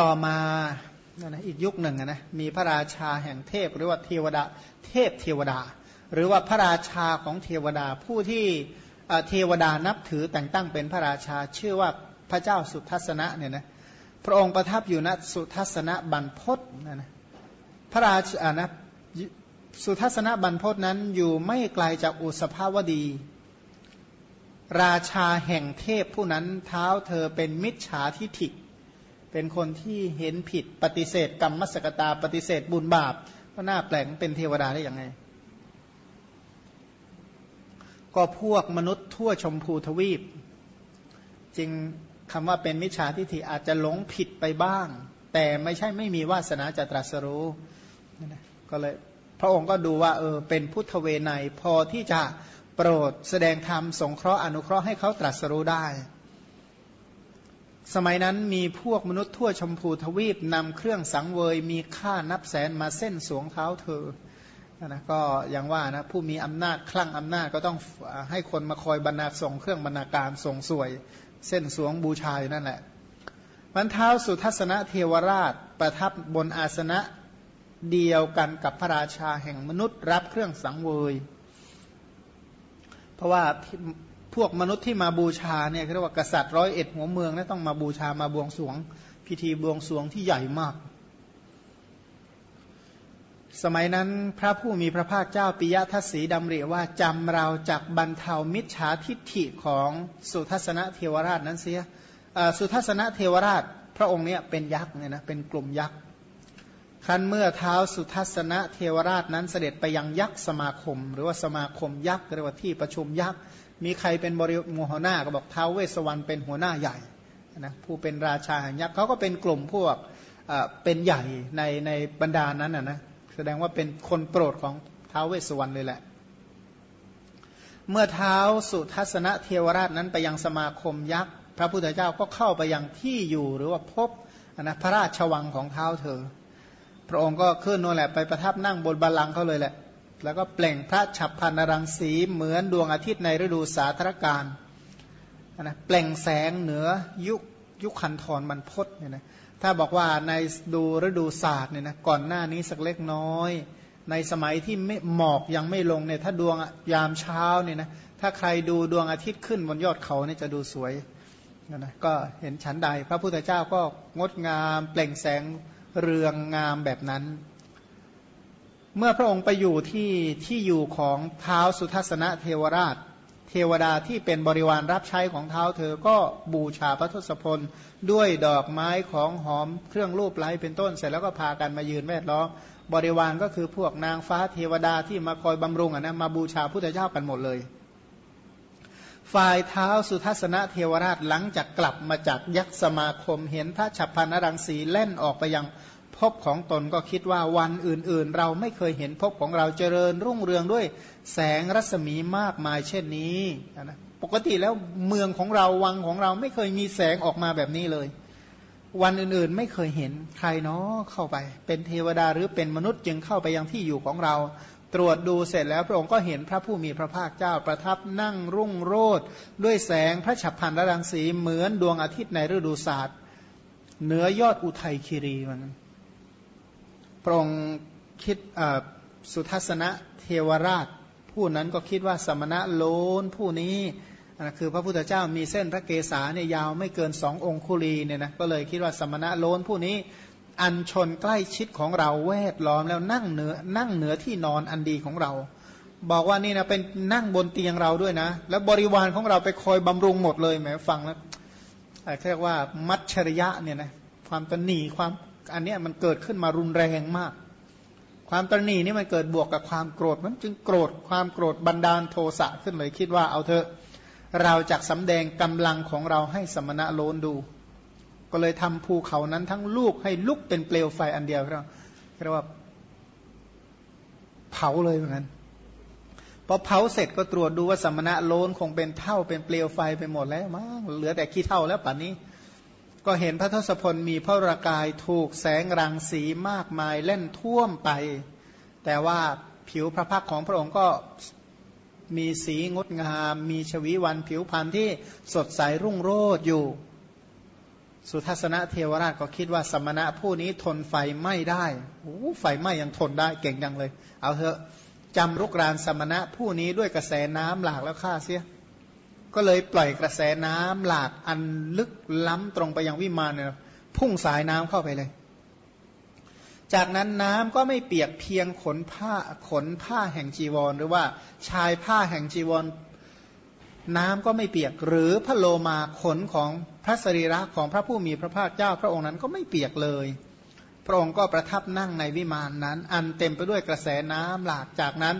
ต่อมาอีกยุคหนึ่งนะมีพระราชาแห่งเทพหรือว่าเทวดาเทพเทวดา หรือว่าพระราชาของเทวดาผู้ที่เทวดานับถือแต่งตั้งเป็นพระราชาชื่อว่าพระเจ้าสุทัศนะเนี่ยนะพระองค์ประทับอยู่ณสุทัศนะบรรพตนะนะพระราชานะสุทัศนะบรรพตนั้นอยู่ไม่ไกลจากอุสภาวดี ราชาแห่งเทพผู้นั้นเท้าเธอเป็นมิจฉาทิฐิ เป็นคนที่เห็นผิดปฏิเสธกรรมมสกตา ปฏิเสธบุญบาป ก็น่าแปลกเป็นเทวดาได้ยังไง ก็พวกมนุษย์ทั่วชมพูทวีปจริงคำว่าเป็นมิจฉาทิฏฐิอาจจะหลงผิดไปบ้าง แต่ไม่ใช่ไม่มีวาสนาจะตรัสรู้ก็เลยพระองค์ก็ดูว่าเออเป็นพุทธเวไนพอที่จะโปรดแสดงธรรมสงเคราะห์อนุเคราะห์ให้เขาตรัสรู้ได้ สมัยนั้นมีพวกมนุษย์ทั่วชมพูทวีปนำเครื่องสังเวย มีค่านับแสนมาเส้นสวงเท้าเธอนะก็อย่างว่านะผู้มีอำนาจคลั่งอำนาจก็ต้องให้คนมาคอยบรรณาส่งเครื่องบรรณาการส่งสวย เส้นสวงบูชาอยู่นั่นแหละมันเท้าสุทัศนเทวราชประทับบนอาสนะเดียวกันกับพระราชาแห่งมนุษย์รับเครื่องสังเวย เพราะว่า วกมนุษย์ที่มาบูชาเนี่ยเรียกว่ากษัตริย์ร้อยเอ็ดหัวเมืองนะต้องมาบูชามาบวงสวง พิธีบวงสวงที่ใหญ่มาก สมัยนั้นพระผู้มีพระภาคเจ้าปิยทัศสีดำริว่าจำเราจากบรรเทามิจฉาทิฏฐิของสุทัศนเทวราชนั้นเสียสุทัศนเทวราชพระองค์เนี่ยเป็นยักษ์เนี่ยนะเป็นกลุ่มยักษ์ครั้นเมื่อเท้าสุทัศนะเทวราชนั้นเสด็จไปยังยักษ์สมาคม หรือว่าสมาคมยักษ์เรียกว่าที่ประชุมยักษ์ มีใครเป็นบริมหัวหน้าก็บอกเท้าเวสวรรณเป็นหัวหน้าใหญ่นะผู้เป็นราชาแห่งยักษ์เขาก็เป็นกลุ่มพวกเป็นใหญ่ในในบรรดานั้นนะนะแสดงว่าเป็นคนโปรดของเท้าเวสวรรณเลยแหละ เมื่อเท้าสุทัศนะเทวราชนั้นไปยังสมาคมยักษ์พระพุทธเจ้าก็เข้าไปยังที่อยู่หรือว่าพบอนะพระราชวังของเท้าเธอ พระองค์ก็ขึ้นโน่นแหละไปประทับนั่งบนบาลังเขาเลยแหละ แล้วก็เปล่งพระฉับพันรังสีเหมือนดวงอาทิตย์ในฤดูสาธารการนะเปล่งแสงเหนือยุคยุคขันธรมันพดเนี่ยนะถ้าบอกว่าในดูฤดูศาสตร์เนี่ยนะก่อนหน้านี้สักเล็กน้อย ในสมัยที่ไม่หมอกยังไม่ลงเนี่ยถ้าดวงยามเช้าเนี่ยนะถ้าใครดูดวงอาทิตย์ขึ้นบนยอดเขาเนี่ยจะดูสวยนะก็เห็นฉันใด พระพุทธเจ้าก็งดงาม เปล่งแสงเรืองงามแบบนั้น เมื่อพระองค์ไปอยู่ที่ที่อยู่ของเท้าสุทัศนเทวราช เทวดาที่เป็นบริวารรับใช้ของเท้าเธอก็บูชาพระทศพล ด้วยดอกไม้ของหอมเครื่องรูปไล้เป็นต้นเสร็จแล้วก็พากันมายืนแวดล้อมบริวารก็คือพวกนางฟ้าเทวดาที่มาคอยบำรุงอะนะมาบูชาพุทธเจ้ากันหมดเลย ฝ่ายเท้าสุทัศนเทวราชหลังจากกลับมาจากยักษ์สมาคมเห็นพระฉับพันรังสีเล่นออกไปยัง พบของตนก็คิดว่าวันอื่นๆ เราไม่เคยเห็นพบของเราเจริญรุ่งเรืองด้วยแสงรัศมีมากมายเช่นนี้นะปกติแล้วเมืองของเราวังของเราไม่เคยมีแสงออกมาแบบนี้เลย วันอื่นๆไม่เคยเห็นใครเนาะเข้าไป เป็นเทวดาหรือเป็นมนุษย์จึงเข้าไปยังที่อยู่ของเรา ตรวจดูเสร็จแล้วพระองค์ก็เห็นพระผู้มีพระภาคเจ้าประทับนั่งรุ่งโรดด้วยแสงพระฉับพันระรังสีเหมือนดวงอาทิตย์ในฤดูศาสตร์เหนือยอดอุทัยคีรีมัน พระองค์คิดสุทัศนะเทวราช ผู้นั้นก็คิดว่าสมณะโลนผู้นี้นะคือพระพุทธเจ้ามีเส้นพระเกศาเนี่ยยาวไม่เกินสององคุลีเนี่ยนะก็เลยคิดว่าสมณะโลนผู้นี้ อันชนใกล้ชิดของเราแวดล้อมแล้วนั่งเหนือนั่งเหนือที่นอนอันดีของเรา บอกว่านี่นะเป็นนั่งบนเตียงเราด้วยนะ แล้วบริวารของเราไปคอยบำรุงหมดเลยแหมฟังแล้วเรียกว่ามัชชริยะเนี่ยนะความตนีความ อันนี้มันเกิดขึ้นมารุนแรงมาก ความตรณีนี่มันเกิดบวกกับความโกรธ มันจึงโกรธความโกรธบันดาลโทสะขึ้นเลยคิดว่าเอาเถอะเราจะสำแดงกำลังของเราให้สมณะโลนดู ก็เลยทำภูเขานั้นทั้งลูกให้ลุกเป็นเปลวไฟอันเดียวเราเรียกว่าเผาเลยเหมือนกันพอเผาเสร็จก็ตรวจดูว่าสมณะโลนคงเป็นเท่าเป็นเปลวไฟไปหมดแล้วมั้งเหลือแต่ขี้เท่าแล้วป่านนี้ ก็เห็นพระทศพลมีพระรากายถูกแสงรังสีมากมายเล่นท่วมไป แต่ว่าผิวพระพักของพระองค์ก็มีสีงดงาม มีชวีวันผิวพรรณที่สดใสรุ่งโรจน์อยู่ สุทัศนเทวราชก็คิดว่าสมณะผู้นี้ทนไฟไม่ได้โอ้ไฟไหม้ยังทนได้เก่งยังเลย เอาเถอะจำรุกรานสมณะผู้นี้ด้วยกระแสน้ำหลากแล้วฆ่าเสีย ก็เลยปล่อยกระแสน้ำหลากอันลึกล้ำตรงไปยังวิมานเนี่ยพุ่งสายน้ำเข้าไปเลย จากนั้นน้ำก็ไม่เปียกเพียงขนผ้าขนผ้าแห่งจีวร หรือว่าชายผ้าแห่งจีวร น้ำก็ไม่เปียก หรือพระโลมาขนของพระสรีระของพระผู้มีพระภาคเจ้า พระองค์นั้นก็ไม่เปียกเลย พระองค์ก็ประทับนั่งในวิมานนั้น อันเต็มไปด้วยกระแสน้ำหลากจากนั้น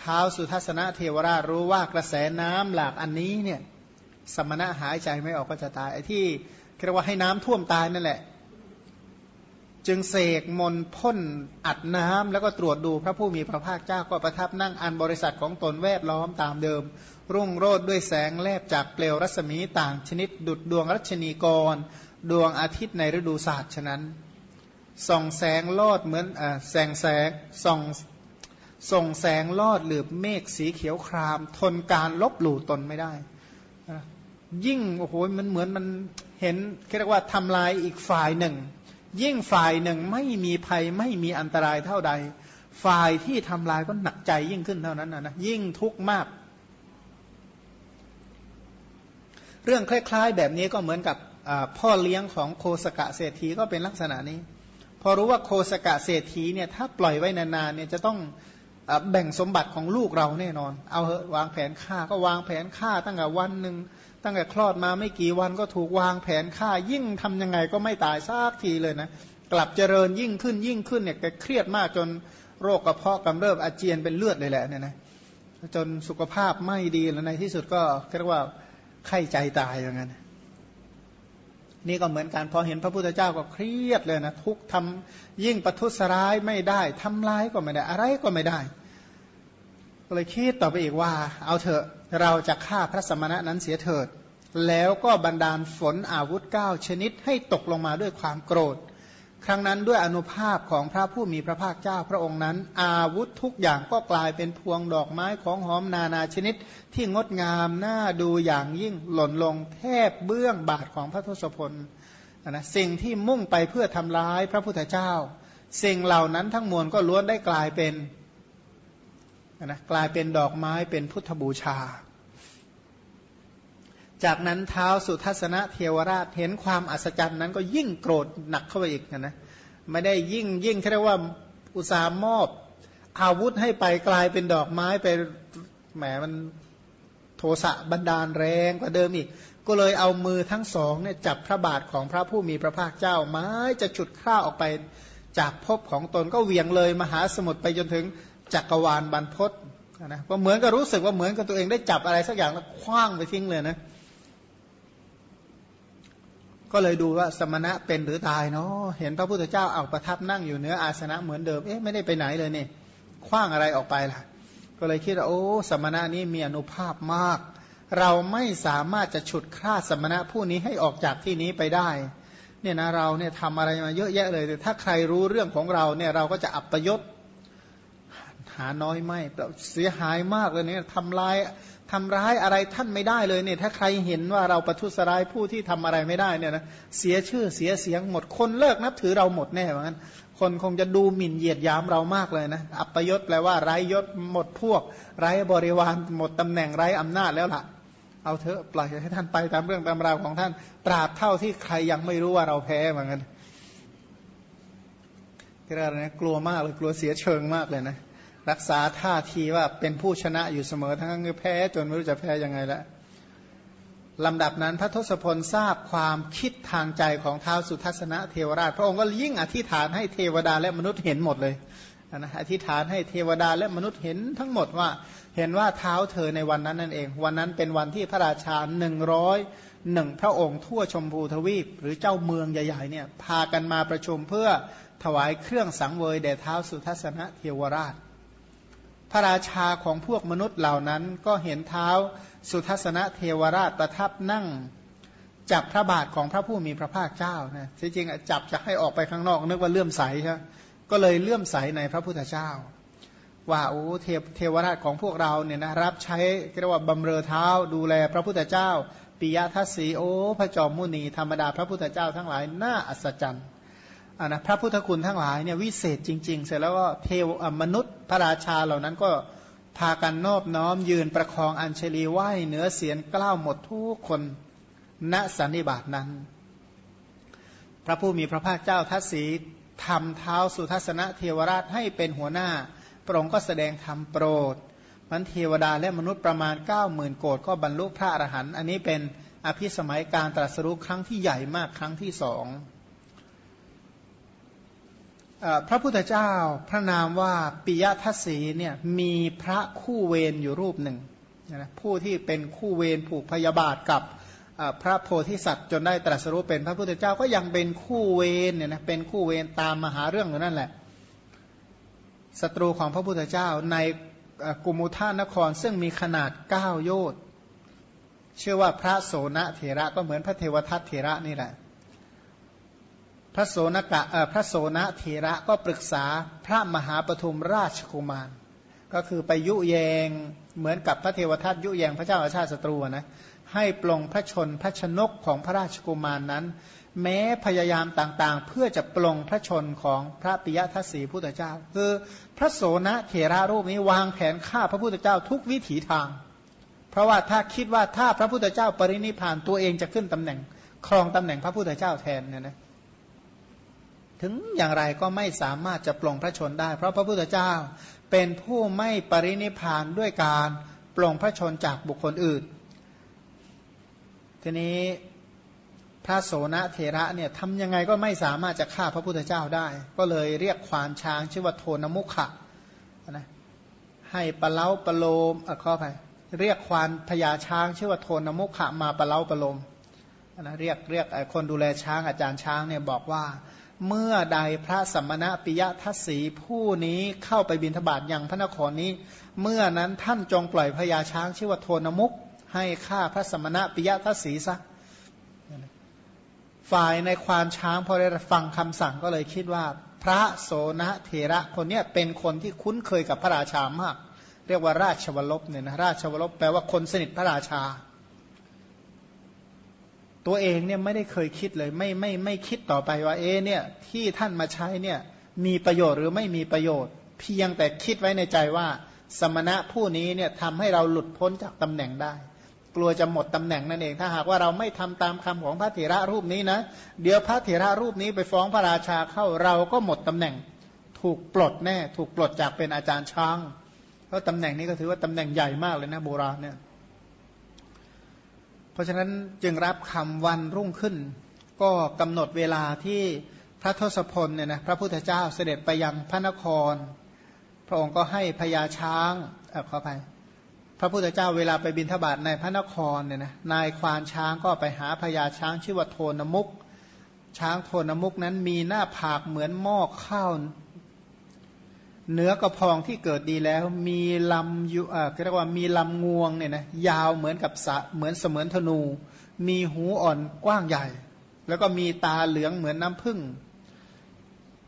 ท้าสุทัศนเทวราชรู้ว่ากระแสน้ำหลากอันนี้เนี่ยสมณะหายใจไม่ออกก็จะตายไอ้ที่เรียกว่าให้น้ำท่วมตายนั่นแหละ จึงเสกมนพ่นอัดน้ำแล้วก็ตรวจดูพระผู้มีพระภาคเจ้าก็ประทับนั่งอันบริษัทของตนแวดล้อมตามเดิม รุ่งโรดด้วยแสงแลบจากเปลวรัศมีต่างชนิด ดุดดวงรัชนีกร ดวงอาทิตย์ในฤดูศาสตร์ฉะนั้นส่องแสงลอดเหมือนอแสงแสงส่อง ส่งแสงลอดหรือเมฆสีเขียวคราม ทนการลบหลู่ตนไม่ได้ ยิ่งโอ้โหมันเหมือนมันเห็นเรียกว่าทำลายอีกฝ่ายหนึ่ง ยิ่งฝ่ายหนึ่งไม่มีภัยไม่มีอันตรายเท่าใด ฝ่ายที่ทำลายก็หนักใจยิ่งขึ้นเท่านั้นนะนะยิ่งทุกข์มาก เรื่องคล้าย ๆ แบบนี้ก็เหมือนกับพ่อเลี้ยงของโคสกะเศรษฐีก็เป็นลักษณะนี้ พอรู้ว่าโคสกะเศรษฐีเนี่ยถ้าปล่อยไว้นานๆเนี่ยจะต้อง แบ่งสมบัติของลูกเราแน่นอน เอาเหอะวางแผนฆ่าก็วางแผนฆ่าตั้งแต่วันหนึ่งตั้งแต่คลอดมาไม่กี่วันก็ถูกวางแผนฆ่ายิ่งทำยังไงก็ไม่ตายซากทีเลยนะกลับเจริญยิ่งขึ้นยิ่งขึ้นเนี่ยแกเครียดมากจนโรคกระเพาะกำเริบอาเจียนเป็นเลือดเลยแหละเนี่ยนะจนสุขภาพไม่ดีแล้วในที่สุดก็เรียกว่าไข้ใจตายอย่างนั้น นี่ก็เหมือนกันพอเห็นพระพุทธเจ้าก็เครียดเลยนะทุกทำยิ่งประทุษร้ายไม่ได้ทำร้ายก็ไม่ได้ อะไรก็ไม่ได้ก็เลยคิดต่อไปอีกว่า เอาเถอะเราจะฆ่าพระสมณะนั้นเสียเถิด แล้วก็บันดาลฝนอาวุธเก้าชนิดให้ตกลงมาด้วยความโกรธ ครั้งนั้นด้วยอนุภาพของพระผู้มีพระภาคเจ้าพระองค์นั้น อาวุธทุกอย่างก็กลายเป็นพวงดอกไม้ของหอมนานาชนิด ที่งดงามน่าดูอย่างยิ่งหล่นลงแทบเบื้องบาทของพระทศพลนะสิ่งที่มุ่งไปเพื่อทำร้ายพระพุทธเจ้า สิ่งเหล่านั้นทั้งมวลก็ล้วนได้กลายเป็นนะกลายเป็นดอกไม้เป็นพุทธบูชา จากนั้นเท้าสุทัศนะเทวราชเห็นความอัศจรรย์นั้นก็ยิ่งโกรธหนักเข้าไปอีกนะไม่ได้ยิ่งยิ่งเรียกว่าอุตสาห์มอบอาวุธให้ไปกลายเป็นดอกไม้ไปแหมมันโทสะบันดาลแรงกว่าเดิมอีก ก็เลยเอามือทั้งสองเนี่ยจับพระบาทของพระผู้มีพระภาคเจ้าไม้จะฉุดข้าออกไปจากภพของตนก็เวียงเลยมหาสมุทรไปจนถึงจักรวาลบรรพศนะก็เหมือนกับรู้สึกว่าเหมือนกับตัวเองได้จับอะไรสักอย่างแล้วคว้างไปทิ้งเลยนะ ก็เลยดูว่าสมณะเป็นหรือตายเนาะเห็นพระพุทธเจ้าเอาประทับนั่งอยู่เหนืออาสนะเหมือนเดิมเอ๊ะไม่ได้ไปไหนเลยนี่คว้างอะไรออกไปล่ะ ก็เลยคิดว่าโอ้สมณะนี้มีอนุภาพมาก เราไม่สามารถจะฉุดฆ่าสมณะผู้นี้ให้ออกจากที่นี้ไปได้เนี่ยนะเราเนี่ยทำอะไรมาเยอะแยะเลยแต่ถ้าใครรู้เรื่องของเราเนี่ยเราก็จะอับประยศ หาน้อยไม่เสียหายมากเลยเนี่ยทำลายทำร้ายอะไรท่านไม่ได้เลยเนี่ย ถ้าใครเห็นว่าเราประทุษร้ายผู้ที่ทำอะไรไม่ได้เนี่ยนะเสียชื่อเสียเสียงหมดคนเลิกนับถือเราหมดแน่เหมือนกันคนคงจะดูหมิ่นเหยียดยามเรามากเลยนะอัปยศแปลว่าไร้ยศหมดพวก ไร้บริวารหมดตำแหน่งไร้อำนาจแล้วล่ะ เอาเถอะปล่อยให้ท่านไปตามเรื่องตามราวของท่านปราบเท่าที่ใครยังไม่รู้ว่าเราแพ้เหมือนกันก็อะไรนะกลัวมากเลยกลัวเสียเชิงมากเลยนะ รักษาท่าทีว่าเป็นผู้ชนะอยู่เสมอทั้งที่แพ้จนไม่รู้จะแพ้ยังไงแล้วลำดับนั้นพระทศพลทราบความคิดทางใจของท้าวสุทัศนะเทวราช พระองค์ก็ยิ่งอธิษฐานให้เทวดาและมนุษย์เห็นหมดเลยนะอธิษฐานให้เทวดาและมนุษย์เห็นทั้งหมดว่า เห็นว่าเท้าเธอในวันนั้นนั่นเอง วันนั้นเป็นวันที่พระราชาหนึ่งร้อยหนึ่งพระองค์ทั่วชมพูทวีป หรือเจ้าเมืองใหญ่ๆเนี่ยพากันมาประชุมเพื่อถวายเครื่องสังเวยแด่เท้าสุทัศนะเทวราช พระราชาของพวกมนุษย์เหล่านั้นก็เห็นเท้าสุทัศนเทวราชประทับนั่งจับพระบาทของพระผู้มีพระภาคเจ้านะที่จริงจับจะให้ออกไปข้างนอกนึกว่าเลื่อมใสใช่ก็เลยเลื่อมใสในพระพุทธเจ้า ว่าโอ้เทเทวราชของพวกเราเนี่ยนะรับใช้เรียกว่าบำเรอเท้าดูแลพระพุทธเจ้าปิยทัศสีโอ้พระจอมมุนีธรรมดาพระพุทธเจ้าทั้งหลายน่าอัศจรรย์ อ่านะพระพุทธคุณทั้งหลายเนี่ยวิเศษจริง ๆ เสร็จแล้วก็เทวมนุษย์พระราชาเหล่านั้นก็พากันนอบน้อมยืนประคองอัญเชลีไหวเหนือเสียนกล้าวหมดทุกคนณสันนิบาตนั้น พระผู้มีพระภาคเจ้าทัศสีทำเท้าสุทัศนเทวราชให้เป็นหัวหน้าพระองค์ก็แสดงธรรมโปรดมันเทวดาและมนุษย์ประมาณ 9 0,000โกดก็บรรลุพระอรหันต์อันนี้เป็นอภิสมัยการตรัสรู้ครั้งที่ใหญ่มากครั้งที่สอง พระพุทธเจ้าพระนามว่าปิยทัศสีเนี่ยมีพระคู่เวรอยู่รูปหนึ่งนะผู้ที่เป็นคู่เวรผูกพยาบาทกับพระโพธิสัตว์จนได้ตรัสรู้เป็นพระพุทธเจ้าก็ยังเป็นคู่เวรเนี่ยนะเป็นคู่เวรตามมหาเรื่องอยู่นั่นแหละศัตรูของพระพุทธเจ้าในกุมุท่านครซึ่งมีขนาด 9 โยชน์เชื่อว่าพระโสนเถระก็เหมือนพระเทวทัตเถระนี่แหละ พระโสนกะพระโสนเถระก็ปรึกษาพระมหาปฐุมราชกุมาร ก็คือไปยุแยงเหมือนกับพระเทวทัตยุแยงพระเจ้าอาชาติศัตรูนะให้ปลงพระชนพระชนกของพระราชกุมารนนั้น แม้พยายามต่างๆ เพื่อจะปลงพระชนของพระปิยทัศสีพุทธเจ้า คือพระโสนเถระรูปนี้วางแผนฆ่าพระพุทธเจ้าทุกวิถีทาง เพราะว่าถ้าคิดว่าถ้าพระพุทธเจ้าปรินิพานตัวเองจะขึ้นตำแหน่ง ครองตำแหน่งพระพุทธเจ้าแทนเนี่ยนะ ถึงอย่างไรก็ไม่สามารถจะปลงพระชนได้ เพราะพระพุทธเจ้าเป็นผู้ไม่ปรินิพานด้วยการปลงพระชนจากบุคคลอื่น ทีนี้พระโสนเถระเนี่ยทำยังไงก็ไม่สามารถจะฆ่าพระพุทธเจ้าได้ ก็เลยเรียกควานช้างชื่อว่าโทนมุขะนะให้ปะเล้าปะโลมอะข้อไปเรียกควานพญาช้างชื่อว่าโทนมุขะมาปะเล้าปะโลมนะเรียกเรียกคนดูแลช้างอาจารย์ช้างเนี่ยบอกว่า เมื่อใดพระสัมมณปิยทัศสีผู้นี้เข้าไปบินทบาทยังพระนครนี้ เมื่อนั้นท่านจงปล่อยพญาช้างชื่อว่าโทนมุก ให้ฆ่าพระสัมมณปิยทัศสีซะฝ่ายในควานช้างพอได้ฟังคำสั่งก็เลยคิดว่า พระโสนเถระคนนี้เป็นคนที่คุ้นเคยกับพระราชามาก เรียกว่าราชวรลบเนี่ยนะราชวรลบแปลว่าคนสนิทพระราชา ตัวเองเนี่ยไม่ได้เคยคิดเลย ไม่ไม่ไม่คิดต่อไปว่าเอเนี่ยที่ท่านมาใช้เนี่ยมีประโยชน์หรือไม่มีประโยชน์ เพียงแต่คิดไว้ในใจว่า สมณะผู้นี้เนี่ยทำให้เราหลุดพ้นจากตำแหน่งได้ กลัวจะหมดตำแหน่งนั่นเอง ถ้าหากว่าเราไม่ทำตามคำของพระเถระรูปนี้นะ เดี๋ยวพระเถระรูปนี้ไปฟ้องพระราชาเข้าเราก็หมดตำแหน่ง ถูกปลดแน่ ถูกปลดจากเป็นอาจารย์ช้างเพราะตำแหน่งนี้ก็ถือว่าตำแหน่งใหญ่มากเลยนะโบราณเนี่ย เพราะฉะนั้นจึงรับคำวันรุ่งขึ้น ก็กำหนดเวลาที่พระทศพลเนี่ยนะพระพุทธเจ้าเสด็จไปยังพระนคร พระองค์ก็ให้พญาช้างเออขอไปพระพุทธเจ้าเวลาไปบินทบาทในพระนครเนี่ยนะนายควานช้างก็ไปหาพญาช้างชื่อว่าโทนมุก ช้างโทนมุกนั้นมีหน้าผากเหมือนหม้อข้าว เนื้อกระพองที่เกิดดีแล้ว มีลำอยู่อ่าเรียกว่ามีลำงวงเนี่ยนะยาวเหมือนกับสะเหมือนเสมือนธนู มีหูอ่อนกว้างใหญ่ แล้วก็มีตาเหลืองเหมือนน้ำผึ้ง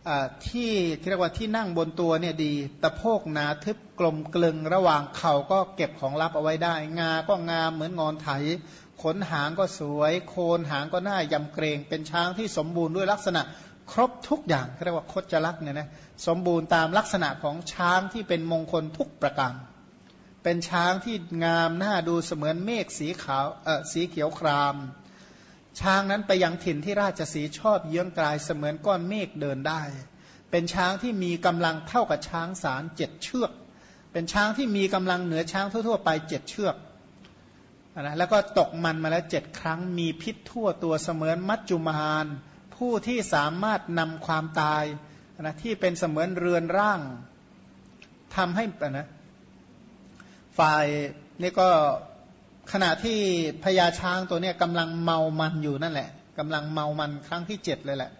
อ่าที่เรียกว่าที่นั่งบนตัวเนี่ยดีตะโพกหนาทึบกลมกลึงระหว่างเข่าก็เก็บของลับเอาไว้ได้ งาก็งามเหมือนงอนไถ ขนหางก็สวย โคนหางก็น่ายำเกรง เป็นช้างที่สมบูรณ์ด้วยลักษณะ ครบทุกอย่างเรียกว่าคดจรักเนี่ยนะสมบูรณ์ตามลักษณะของช้างที่เป็นมงคลทุกประการ เป็นช้างที่งามน่าดูเสมือนเมฆสีขาวเออสีเขียวคราม ช้างนั้นไปยังถิ่นที่ราชสีชอบเยื้องกลายเสมือนก้อนเมฆเดินได้ เป็นช้างที่มีกำลังเท่ากับช้างสารเจ็ดเชือก เป็นช้างที่มีกำลังเหนือช้างทั่วๆไปเจ็ดเชือกนะแล้วก็ตกมันมาแล้วเจ็ดครั้งมีพิษทั่วตัวเสมือนมัจจุมาน ผู้ที่สามารถนำความตายนะที่เป็นเสมือนเรือนร่างทำให้นะฝ่ายนี่ก็ขณะที่พญาช้างตัวเนี้ยกำลังเมามันอยู่นั่นแหละกำลังเมามันครั้งที่เจ็ดเลยแหละ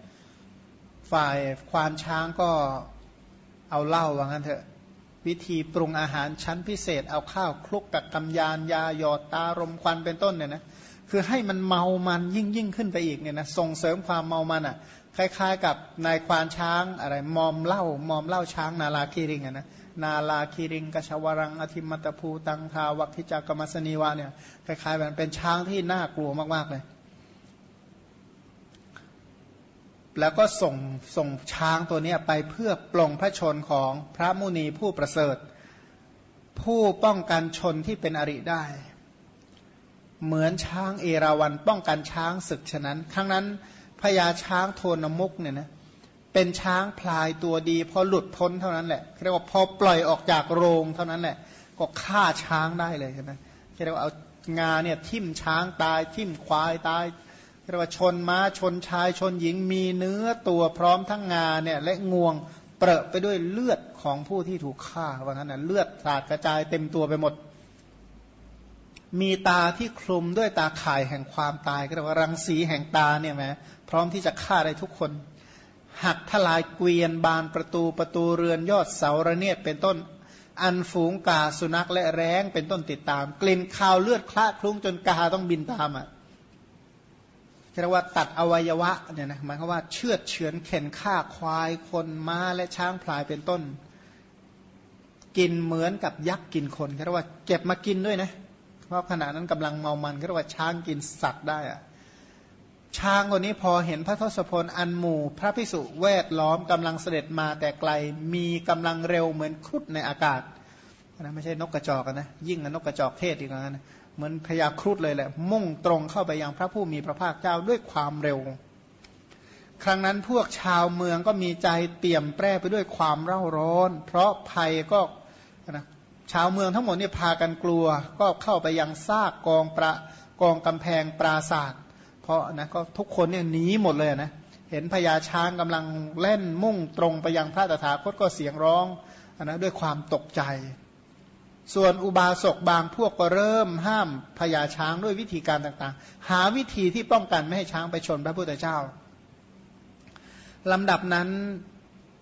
ฝ่ายควานช้างก็เอาเหล้าว่างั้นเถอะ วิธีปรุงอาหารชั้นพิเศษ เอาข้าวคลุกกับกำยานยาหยอดตารมควันเป็นต้นเนี่ยนะ คือให้มันเมามันยิ่งยิ่งขึ้นไปอีกเนี่ยนะส่งเสริมความเมามันอะ คล้าย ๆ กับนายควานช้างอะไรมอมเหล่ามอมเหล่าช้างนาลาคีริงอะนะนาลาคีริงกชวรังอธิมัตภูตังทาวัคิจักกมัสนีวะเนี่ยคล้ายๆแบบเป็นช้างที่น่ากลัวมาก ๆเลย แล้วก็ส่งส่งช้างตัวนี้ไปเพื่อปลงพระชนของพระมุนีผู้ประเสริฐ ผู้ป้องกันชนที่เป็นอริได้ เหมือนช้างเอราวันป้องกันช้างศึกฉะนั้น ครั้งนั้นพญาช้างโทนมุกเนี่ยนะเป็นช้างพลายตัวดีพอหลุดพ้นเท่านั้นแหละเรียกว่าพอปล่อยออกจากโรงเท่านั้นแหละ ก็ฆ่าช้างได้เลยใช่ไหมเรียกว่าเอางาเนี่ยทิ่มช้างตาย ทิ่มควายตายเรียกว่าชนม้าชนชายชนหญิงมีเนื้อตัวพร้อมทั้งงาเนี่ยและงวงเปรอะไปด้วยเลือดของผู้ที่ถูกฆ่าว่างั้นนะเลือดสาดกระจายเต็มตัวไปหมด มีตาที่คลุมด้วยตาข่ายแห่งความตายก็เรียกว่ารังสีแห่งตาเนี่ยไหมพร้อมที่จะฆ่าได้ทุกคน หักทลายเกวียนบานประตูประตูเรือนยอดเสาระเนียดเป็นต้นอันฝูงกาสุนัขและแร้งเป็นต้นติดตาม กลิ่นคาวเลือดคละคลุ้งจนกาต้องบินตามอะเรียกว่าตัดอวัยวะเนี่ยนะหมายความว่าเชือดเฉือนเข็นฆ่าควายคนม้าและช้างพลายเป็นต้น กินเหมือนกับยักษ์กินคนเรียกว่าเก็บมากินด้วยนะเเพราะขณะนั้นกำลังเมามันก็เรียกว่าช้างกินสัตว์ได้อะช้างคนนี้พอเห็นพระทศพลอันหมู่ พระพิสุแวดล้อมกำลังเสด็จมาแต่ไกลมีกำลังเร็วเหมือนครุฑในอากาศนะไม่ใช่นกกระจอกนะยิ่งนกกระจอกเทศอีกนะเหมือนพญาครุฑเลยแหละ มุ่งตรงเข้าไปยังพระผู้มีพระภาคเจ้าด้วยความเร็ว ครั้งนั้นพวกชาวเมืองก็มีใจเปี่ยมแปร่ไปด้วยความเร่าร้อน เพราะภัยก็นะ ชาวเมืองทั้งหมดเนี่ยพากันกลัว ก็เข้าไปยังซากกองประกองกำแพงปราศาสตร์เพราะนะก็ทุกคนเนี่ยหนีหมดเลยนะเห็นพญาช้างกำลังเล่นมุ่งตรงไปยังพระตถาคตก็เสียงร้องนะด้วยความตกใจ ส่วนอุบาสกบางพวกก็เริ่มห้ามพญาช้างด้วยวิธีการต่างๆ หาวิธีที่ป้องกันไม่ให้ช้างไปชนพระพุทธเจ้าลำดับนั้น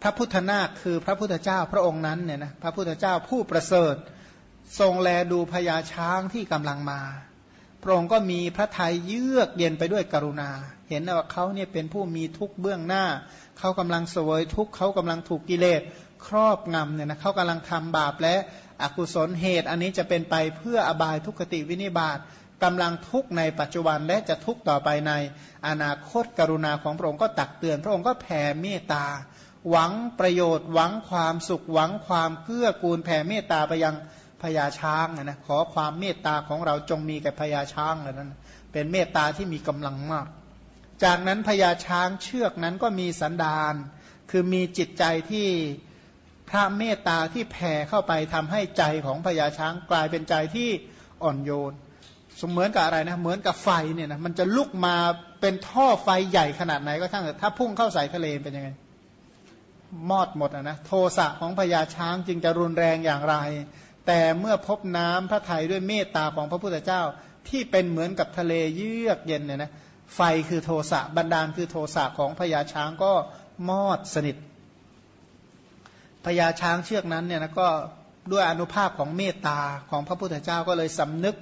พระพุทธนาคคือพระพุทธเจ้าพระองค์นั้นเนี่ยนะพระพุทธเจ้าผู้ประเสริฐ ทรงแลดูพญาช้างที่กำลังมา พระองค์ก็มีพระทัยเยือกเย็นไปด้วยกรุณา เห็นว่าเขาเนี่ยเป็นผู้มีทุกข์เบื้องหน้า เขากำลังสวยทุกข์เขากำลังถูกกิเลสครอบงำเนี่ยนะเขากำลังทำบาปและอกุศลเหตุ อันนี้จะเป็นไปเพื่ออบายทุกขติวินิบาตกำลังทุกข์ในปัจจุบันและจะทุกข์ต่อไปในอนาคตกรุณาของพระองค์ก็ตักเตือน พระองค์ก็แผ่เมตตา หวังประโยชน์ หวังความสุขหวังความเพื่อกูลแผ่เมตตาไปยังพญาช้างนะขอความเมตตาของเราจงมีแก่พญาช้างนั้น เป็นเมตตาที่มีกำลังมาก จากนั้นพญาช้างเชือกนั้นก็มีสันดาน คือมีจิตใจที่พระเมตตาที่แผ่เข้าไปทำให้ใจของพญาช้างกลายเป็นใจที่อ่อนโยนเหมือนกับอะไรนะเหมือนกับไฟเนี่ยนะมันจะลุกมาเป็นท่อไฟใหญ่ขนาดไหนก็ช่างถ้าพุ่งเข้าใส่ทะเลเป็นยังไง มอดหมดนะนะโทสะของพญาช้างจึงจะรุนแรงอย่างไร แต่เมื่อพบน้ำพระทัยด้วยเมตตาของพระพุทธเจ้าที่เป็นเหมือนกับทะเลเยือกเย็นเนี่ยนะไฟคือโทสะบันดาลคือโทสะของพญาช้างก็มอดสนิทพญาช้างเชือกนั้นเนี่ยนะก็ด้วยอนุภาพของเมตตาของพระพุทธเจ้าก็เลยสำนึก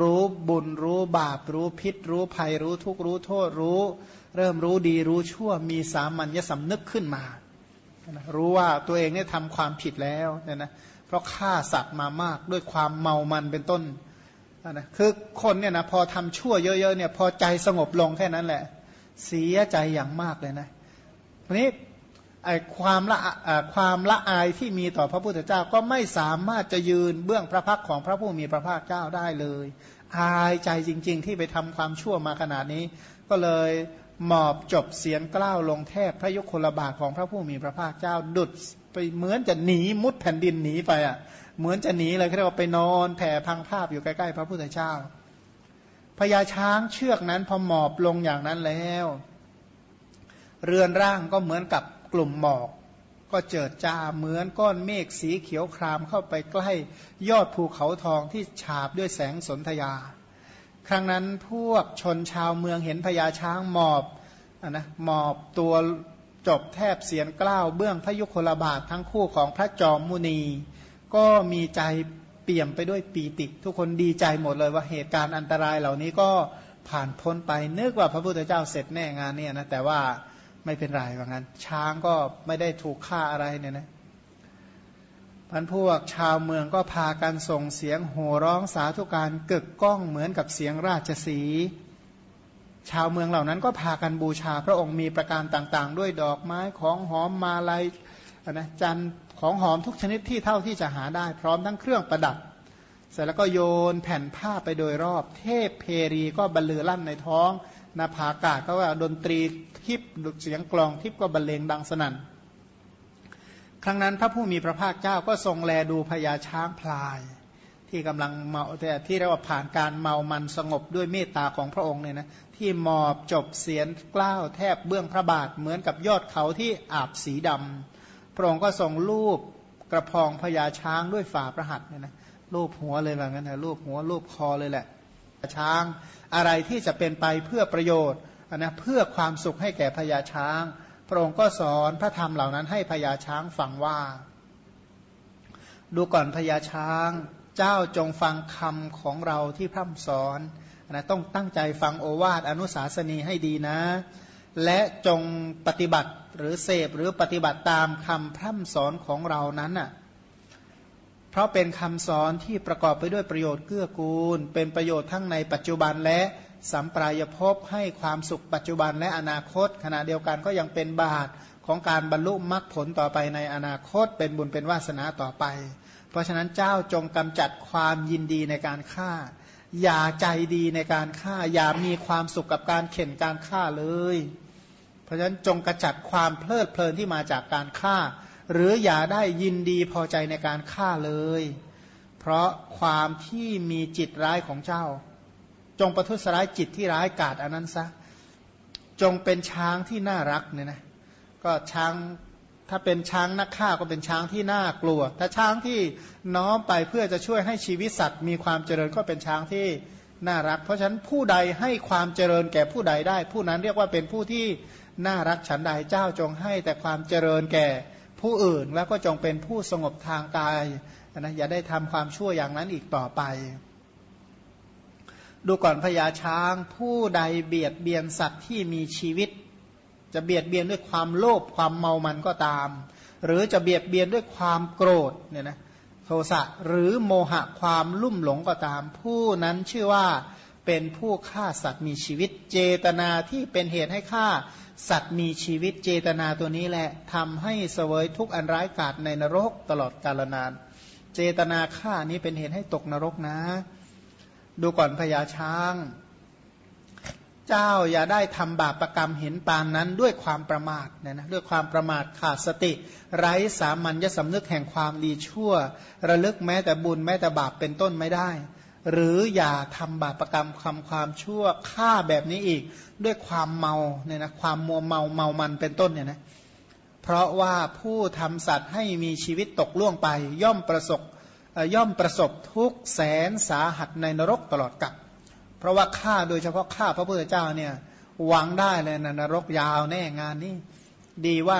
รู้บุญรู้บาปรู้พิษ รู้ภัยรู้ทุกข์รู้โทษรู้ เริ่มรู้ดีรู้ชั่วมีสามัญญสำนึกขึ้นมา รู้ว่าตัวเองเนี่ยทำความผิดแล้วเนี่ยนะเพราะฆ่าสัตว์มามากด้วยความเมามันเป็นต้นนะคือคนเนี่ยนะพอทำชั่วเยอะๆเนี่ยพอใจสงบลงแค่นั้นแหละ เสียใจอย่างมากเลยนะทีนี้ไอ้ความละความละอายที่มีต่อพระพุทธเจ้าก็ไม่สามารถจะยืนเบื้องพระพักของพระผู้มีพระภาคเจ้าได้เลย อายใจจริง ๆ ที่ไปทำความชั่วมาขนาดนี้ ก็เลย หมอบจบเสียงกล้าวลงแทบพระยุคลบาทของพระผู้มีพระภาคเจ้าดุดไปเหมือนจะหนีมุดแผ่นดินหนีไปอะ เหมือนจะหนีเลยเรียกว่าไปนอนแผ่พังภาพอยู่ใกล้ๆพระพุทธเจ้าพญาช้างเชือกนั้นพอหมอบลงอย่างนั้นแล้ว เรือนร่างก็เหมือนกับกลุ่มหมอกก็เจิดจ้าเหมือนก้อนเมฆสีเขียวครามเข้าไปใกล้ยอดภูเขาทองที่ฉาบด้วยแสงสนธยา ครั้งนั้นพวกชนชาวเมืองเห็นพญาช้างหมอบอนะหมอบตัวจบแทบเสียนกล้าวเบื้องพระยุคลบาททั้งคู่ของพระจอมมุนี ก็มีใจเปี่ยมไปด้วยปีติ ทุกคนดีใจหมดเลยว่าเหตุการณ์อันตรายเหล่านี้ก็ผ่านพ้นไปนึกว่าพระพุทธเจ้าเสร็จแน่งานเนี่ยนะแต่ว่าไม่เป็นไรว่างั้น ช้างก็ไม่ได้ถูกฆ่าอะไรเนี่ยนะ พันพวกชาวเมืองก็พากันส่งเสียงโห่ร้องสาธุการกึกก้องเหมือนกับเสียงราชสี ชาวเมืองเหล่านั้นก็พากันบูชาพระองค์มีประการต่างๆ ด้วยดอกไม้ของหอมมาลัยนะจันของหอมทุกชนิดที่เท่าที่จะหาได้พร้อมทั้งเครื่องประดับ เสร็จแล้วก็โยนแผ่นผ้าไปโดยรอบ เทพเพรีก็บรรลือลั่นในท้องนาภากาศก็ว่าดนตรีทิพเสียงกลองทิพก็บรรเลงดังสนั่น ครั้งนั้นพระผู้มีพระภาคเจ้าก็ทรงแลดูพญาช้างพลาย ที่กำลังเมาแต่ที่เรียกว่าผ่านการเมามันสงบด้วยเมตตาของพระองค์เนี่ยนะที่หมอบจบเสียนกล้าวแทบเบื้องพระบาทเหมือนกับยอดเขาที่อาบสีดำพระองค์ก็ทรงรูปกระพองพญาช้างด้วยฝ่าพระหัตถ์เนี่ยนะรูปหัวเลยแบบนั้นนะรูปหัวรูปคอเลยแหละช้างอะไรที่จะเป็นไปเพื่อประโยชน์นะเพื่อความสุขให้แก่พญาช้าง ระองค์ก็สอนพระธรรมเหล่านั้นให้พญาช้างฟังว่า ดูก่อนพญาช้าง เจ้าจงฟังคำของเราที่พร่ำสอนนะต้องตั้งใจฟังโอวาทอนุสาสนีให้ดีนะ และจงปฏิบัติหรือเสพหรือปฏิบัติตามคำพร่ำสอนของเรานั้นน่ะเพราะเป็นคำสอนที่ประกอบไปด้วยประโยชน์เกื้อกูล เป็นประโยชน์ทั้งในปัจจุบันและ สัมปรายภพให้ความสุขปัจจุบันและอนาคต ขณะเดียวกันก็ยังเป็นบาตของการบรรลุมรรคผลต่อไปในอนาคต เป็นบุญเป็นวาสนาต่อไป เพราะฉะนั้นเจ้าจงกำจัดความยินดีในการฆ่า อย่าใจดีในการฆ่า อย่ามีความสุขกับการเข็นการฆ่าเลย เพราะฉะนั้นจงกระจัดความเพลิดเพลินที่มาจากการฆ่า หรืออย่าได้ยินดีพอใจในการฆ่าเลย เพราะความที่มีจิตร้ายของเจ้า จงประทุษร้ายจิตที่ร้ายกาจอันนั้นซะ จงเป็นช้างที่น่ารักเนี่ยนะก็ช้างถ้าเป็นช้างนักฆ่าก็เป็นช้างที่น่ากลัว ถ้าช้างที่น้อมไปเพื่อจะช่วยให้ชีวิตสัตว์ มีความเจริญก็เป็นช้างที่น่ารัก เพราะฉะนั้นผู้ใดให้ความเจริญแก่ผู้ใดได้ ผู้นั้นเรียกว่าเป็นผู้ที่น่ารักฉันใดเจ้าจงให้แต่ความเจริญแก่ผู้อื่นแล้วก็จงเป็นผู้สงบทางกายนะอย่าได้ทำความชั่วอย่างนั้นอีกต่อไป ดูก่อนพญาช้างผู้ใดเบียดเบียนสัตว์ที่มีชีวิต จะเบียดเบียนด้วยความโลภความเมามันก็ตาม หรือจะเบียดเบียนด้วยความโกรธเนี่ยนะโทสะหรือโมหะความลุ่มหลงก็ตาม ผู้นั้นชื่อว่าเป็นผู้ฆ่าสัตว์มีชีวิต เจตนาที่เป็นเหตุให้ฆ่าสัตว์มีชีวิตเจตนาตัวนี้แหละทำให้เสวยทุกข์อันร้ายกาจในนรกตลอดกาลนาน เจตนาฆ่านี้เป็นเหตุให้ตกนรกนะ ดูก่อนพญาช้าง เจ้าอย่าได้ทำบาปประกรรมเห็นปานนั้นด้วยความประมาทเนี่ยนะด้วยความประมาทขาดสติ ไร้สามัญญสำนึกแห่งความดีชั่ว ระลึกแม้แต่บุญแม้แต่บาปเป็นต้นไม่ได้ หรืออย่าทำบาปประกรรมคำความชั่วฆ่าแบบนี้อีก ด้วยความเมาเนี่ยนะความมัวเมาเมามันเป็นต้นเนี่ยนะเพราะว่าผู้ทำสัตว์ให้มีชีวิตตกล่วงไป ย่อมประสบ ย่อมประสบทุกแสนสาหัสในนรกตลอดกับเพราะว่าข้าโดยเฉพาะข้าพระพุทธเจ้าเนี่ยหวังได้เลยนะนรกยาวแน่งานนี้ ดีว่า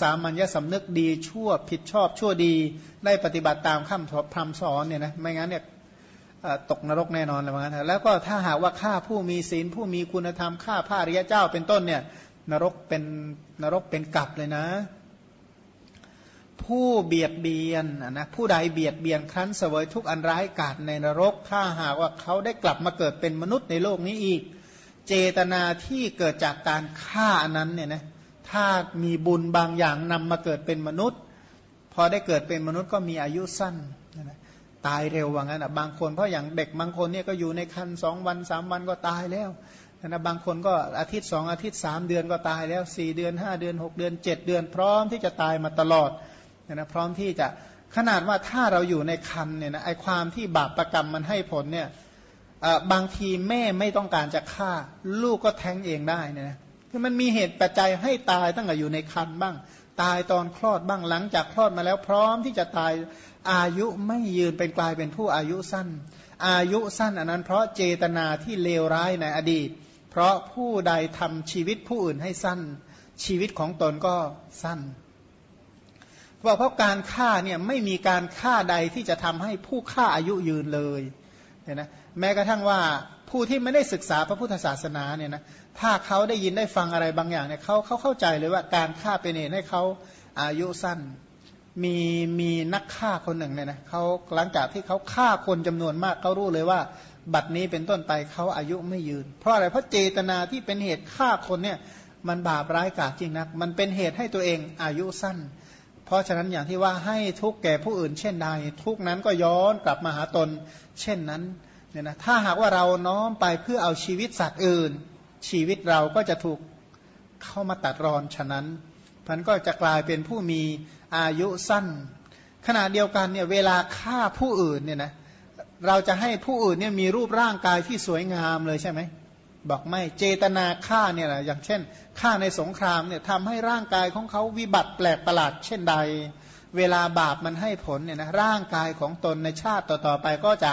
สามัญญสำนึกดีชั่วผิดชอบชั่วดีได้ปฏิบัติตามคำพรำสอนเนี่ยนะไม่งั้นเนี่ยตกนรกแน่นอนเลยว่างั้นแล้วก็ถ้าหากว่าข้าผู้มีศีลผู้มีคุณธรรมข้าพระริยเจ้าเป็นต้นเนี่ยนรกเป็นนรกเป็นกลับเลยนะ ผู้เบียดเบียนนะผู้ใดเบียดเบียนครั้นเสวยทุกอันร้ายกาจในนรก ถ้าหากว่าเขาได้กลับมาเกิดเป็นมนุษย์ในโลกนี้อีก เจตนาที่เกิดจากการฆ่านั้นเนี่ยนะถ้ามีบุญบางอย่างนำมาเกิดเป็นมนุษย์ พอได้เกิดเป็นมนุษย์ก็มีอายุสั้นนะตายเร็วว่างั้นอะบางคนเพราะอย่างเด็กบางคนเนี่ยก็อยู่ในคันสองวันสามวันก็ตายแล้วนะบางคนก็อาทิตย์สองอาทิตย์สามเดือนก็ตายแล้วสี่เดือนห้าเดือนหกเดือนเจ็ดเดือนพร้อมที่จะตายมาตลอด นะพร้อมที่จะขนาดว่าถ้าเราอยู่ในคันเนี่ยนะไอความที่บาปประกรรมมันให้ผลเนี่ยบางทีแม่ไม่ต้องการจะฆ่า ลูกก็แท้งเองได้เนี่ยนะคือมันมีเหตุปัจจัยให้ตายตั้งแต่อยู่ในคันบ้าง ตายตอนคลอดบ้างหลังจากคลอดมาแล้ว พร้อมที่จะตายอายุไม่ยืนเป็นกลายเป็นผู้อายุสั้น อายุสั้นอันนั้นเพราะเจตนาที่เลวร้ายในอดีต เพราะผู้ใดทำชีวิตผู้อื่นให้สั้น ชีวิตของตนก็สั้น บอกเพราะการฆ่าเนี่ยไม่มีการฆ่าใดที่จะทำให้ผู้ฆ่าอายุยืนเลยเนี่ยนะแม้กระทั่งว่าผู้ที่ไม่ได้ศึกษาพระพุทธศาสนาเนี่ยนะถ้าเขาได้ยินได้ฟังอะไรบางอย่างเนี่ยเขาเขาเข้าใจเลยว่าการฆ่าเป็นเหตุให้เขาอายุสั้น มีมีนักฆ่าคนหนึ่งเนี่ยนะเขาหลังจากที่เขาฆ่าคนจำนวนมากเขารู้เลยว่า บัดนี้เป็นต้นไปเขาอายุไม่ยืน เพราะอะไรเพราะเจตนาที่เป็นเหตุฆ่าคนเนี่ยมันบาปร้ายกาจจริงนัก มันเป็นเหตุให้ตัวเองอายุสั้น เพราะฉะนั้นอย่างที่ว่าให้ทุกแก่ผู้อื่นเช่นใดทุกนั้นก็ย้อนกลับมาหาตน เช่นนั้นเนี่ยนะถ้าหากว่าเราน้อมไปเพื่อเอาชีวิตสัตว์อื่น ชีวิตเราก็จะถูกเข้ามาตัดรอนฉะนั้นพันก็จะกลายเป็นผู้มีอายุสั้น ขณะเดียวกันเนี่ยเวลาฆ่าผู้อื่นเนี่ยนะเราจะให้ผู้อื่นเนี่ยมีรูปร่างกายที่สวยงามเลยใช่ไหม บอกไม่เจตนาฆ่าเนี่ยแหละอย่างเช่นฆ่าในสงครามเนี่ยทำให้ร่างกายของเขาวิบัติแปลกประหลาดเช่นใด เวลาบาปมันให้ผลเนี่ยนะร่างกายของตนในชาติต่อๆไปก็จะ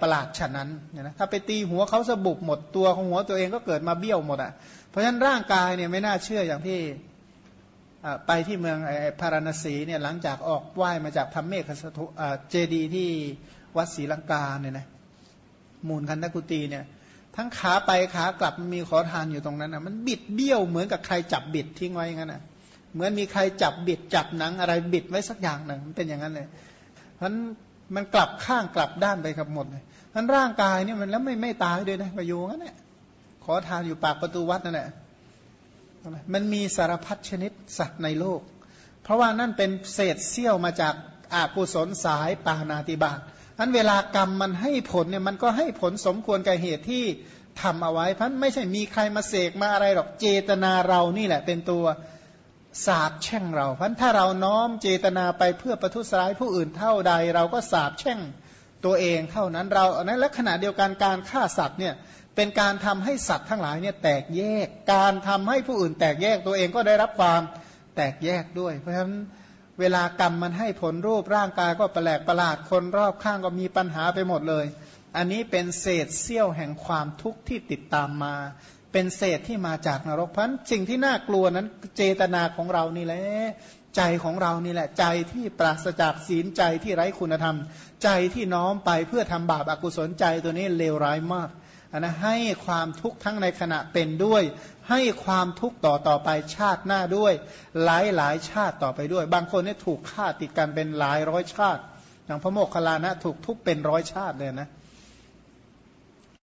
ประหลาดฉะนั้นเนี่ยนะถ้าไปตีหัวเขาสบุบหมดตัวของหัวตัวเองก็เกิดมาเบี้ยวหมดอะเพราะฉะนั้นร่างกายเนี่ยไม่น่าเชื่ออย่างที่ไปที่เมืองพาราณสีเนี่ยหลังจากออกไหว้มาจากทำเมฆสถุเจดีที่วัดศรีลังกาเนี่ยนะมูลคันธกุตีเนี่ย ทั้งขาไปขากลับมีขอทานอยู่ตรงนั้นนะมันบิดเบี้ยวเหมือนกับใครจับบิดทิ้งไว้อย่างนั้นนะเหมือนมีใครจับบิดจับหนังอะไรบิดไว้สักอย่างหนึ่งมันเป็นอย่างนั้นเลยเพราะมันกลับข้างกลับด้านไปกับหมดเลยทั้นร่างกายเนี่ยมันแล้วไม่ไม่ตายด้วยนะปอยู่งั้นแหละขอทานอยู่ปากประตูวัดนั่นแหละมันมีสารพัดชนิดสัตว์ในโลก เพราะว่านั่นเป็นเศษเสี้ยวมาจากอากุศลสายปานาติบาต นั้นเวลากรรมมันให้ผลเนี่ยมันก็ให้ผลสมควรกับเหตุที่ทำเอาไว้พันไม่ใช่มีใครมาเสกมาอะไรหรอกเจตนาเรานี่แหละ เป็นตัวสาบแช่งเราพันถ้าเราน้อมเจตนาไปเพื่อประทุษร้ายผู้อื่นเท่าใด เราก็สาบแช่งตัวเองเท่านั้นเรานั้นและขณะเดียวกันการฆ่าสัตว์เนี่ยเป็นการทำให้สัตว์ทั้งหลายเนี่ยแตกแยก การทำให้ผู้อื่นแตกแยกตัวเองก็ได้รับความแตกแยกด้วย เพราะฉะนั้น เวลากรรมมันให้ผลรูปร่างกายก็แปลกประหลาดคนรอบข้างก็มีปัญหาไปหมดเลย อันนี้เป็นเศษเสี้ยวแห่งความทุกข์ที่ติดตามมา เป็นเศษที่มาจากนรกพันสิ่งที่น่ากลัวนั้นเจตนาของเรานี่แหละใจของเรานี่แหละ ใจที่ปราศจากศีลใจที่ไร้คุณธรรม ใจที่น้อมไปเพื่อทำบาปอากุศลใจตัวนี้เลวร้ายมาก นะให้ความทุกข์ทั้งในขณะเป็นด้วย ให้ความทุกข์ต่อต่อไปชาติหน้าด้วย หลายหลายชาติต่อไปด้วย บางคนนี่ถูกฆ่าติดกันเป็นหลายร้อยชาติอย่างพระโมคคัลลานะถูกทุกเป็นร้อยชาติเลยนะเ